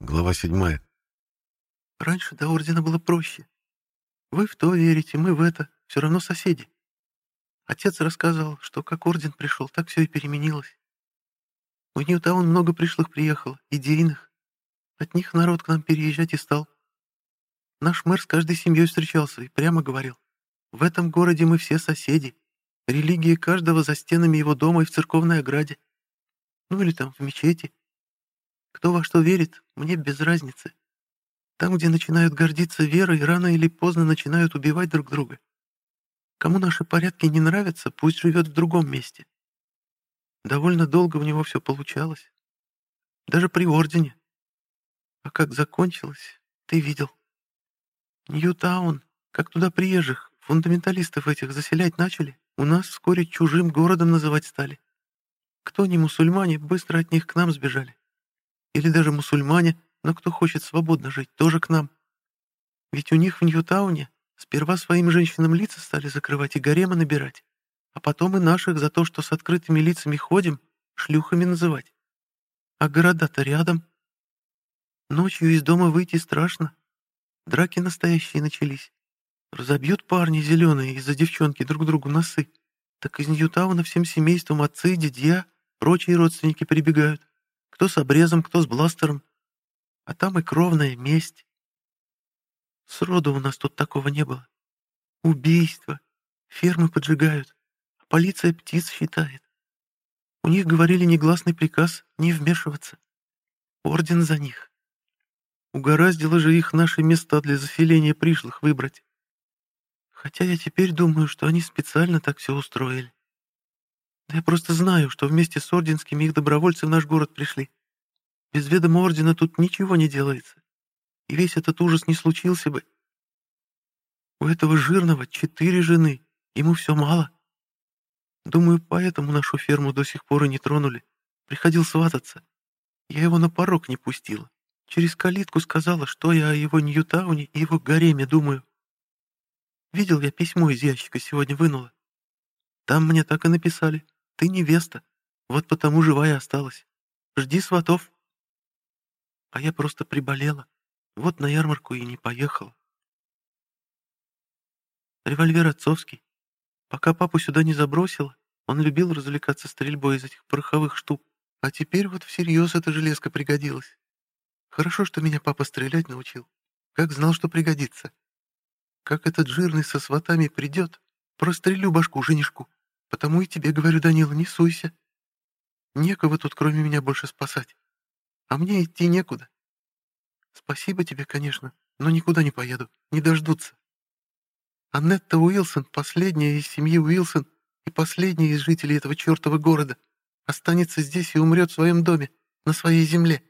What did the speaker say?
Глава седьмая. Раньше до ордена было проще. Вы в то верите, мы в это, все равно соседи. Отец рассказывал, что как орден пришел, так все и переменилось. В Ньютаун много пришлых приехало, идейных. От них народ к нам переезжать и стал. Наш мэр с каждой семьей встречался и прямо говорил, в этом городе мы все соседи. Религия каждого за стенами его дома и в церковной ограде. Ну или там в мечети. Кто во что верит, мне без разницы. Там, где начинают гордиться верой, рано или поздно начинают убивать друг друга. Кому наши порядки не нравятся, пусть живет в другом месте. Довольно долго у него все получалось. Даже при ордене. А как закончилось, ты видел. Ньютаун, как туда приезжих, фундаменталистов этих заселять начали, у нас вскоре чужим городом называть стали. Кто не мусульмане, быстро от них к нам сбежали. Или даже мусульмане, но кто хочет свободно жить, тоже к нам. Ведь у них в Ньютауне сперва своим женщинам лица стали закрывать и гаремы набирать, а потом и наших за то, что с открытыми лицами ходим, шлюхами называть. А города-то рядом. Ночью из дома выйти страшно. Драки настоящие начались. Разобьют парни зеленые из-за девчонки друг другу носы. Так из Ньютауна всем семейством отцы, дядья, прочие родственники прибегают. Кто с обрезом, кто с бластером. А там и кровная месть. Сроду у нас тут такого не было. Убийства, фермы поджигают, а полиция птиц считает. У них говорили негласный приказ не вмешиваться. Орден за них. Угораздило же их наши места для заселения пришлых выбрать. Хотя я теперь думаю, что они специально так все устроили. Да я просто знаю, что вместе с орденскими их добровольцы в наш город пришли. Без ведома ордена тут ничего не делается. И весь этот ужас не случился бы. У этого жирного четыре жены, ему все мало. Думаю, поэтому нашу ферму до сих пор и не тронули. Приходил свататься. Я его на порог не пустила. Через калитку сказала, что я о его Ньютауне и его гареме думаю. Видел я письмо из ящика сегодня вынула. Там мне так и написали. Ты невеста. Вот потому живая осталась. Жди сватов. А я просто приболела. Вот на ярмарку и не поехала. Револьвер отцовский. Пока папу сюда не забросила, он любил развлекаться стрельбой из этих пороховых штук. А теперь вот всерьез эта железка пригодилась. Хорошо, что меня папа стрелять научил. Как знал, что пригодится. Как этот жирный со сватами придет, прострелю башку женишку. Потому и тебе говорю, Данила, не суйся. Некого тут, кроме меня, больше спасать. А мне идти некуда. Спасибо тебе, конечно, но никуда не поеду, не дождутся. Аннетта Уилсон, последняя из семьи Уилсон и последняя из жителей этого чертова города, останется здесь и умрет в своем доме, на своей земле.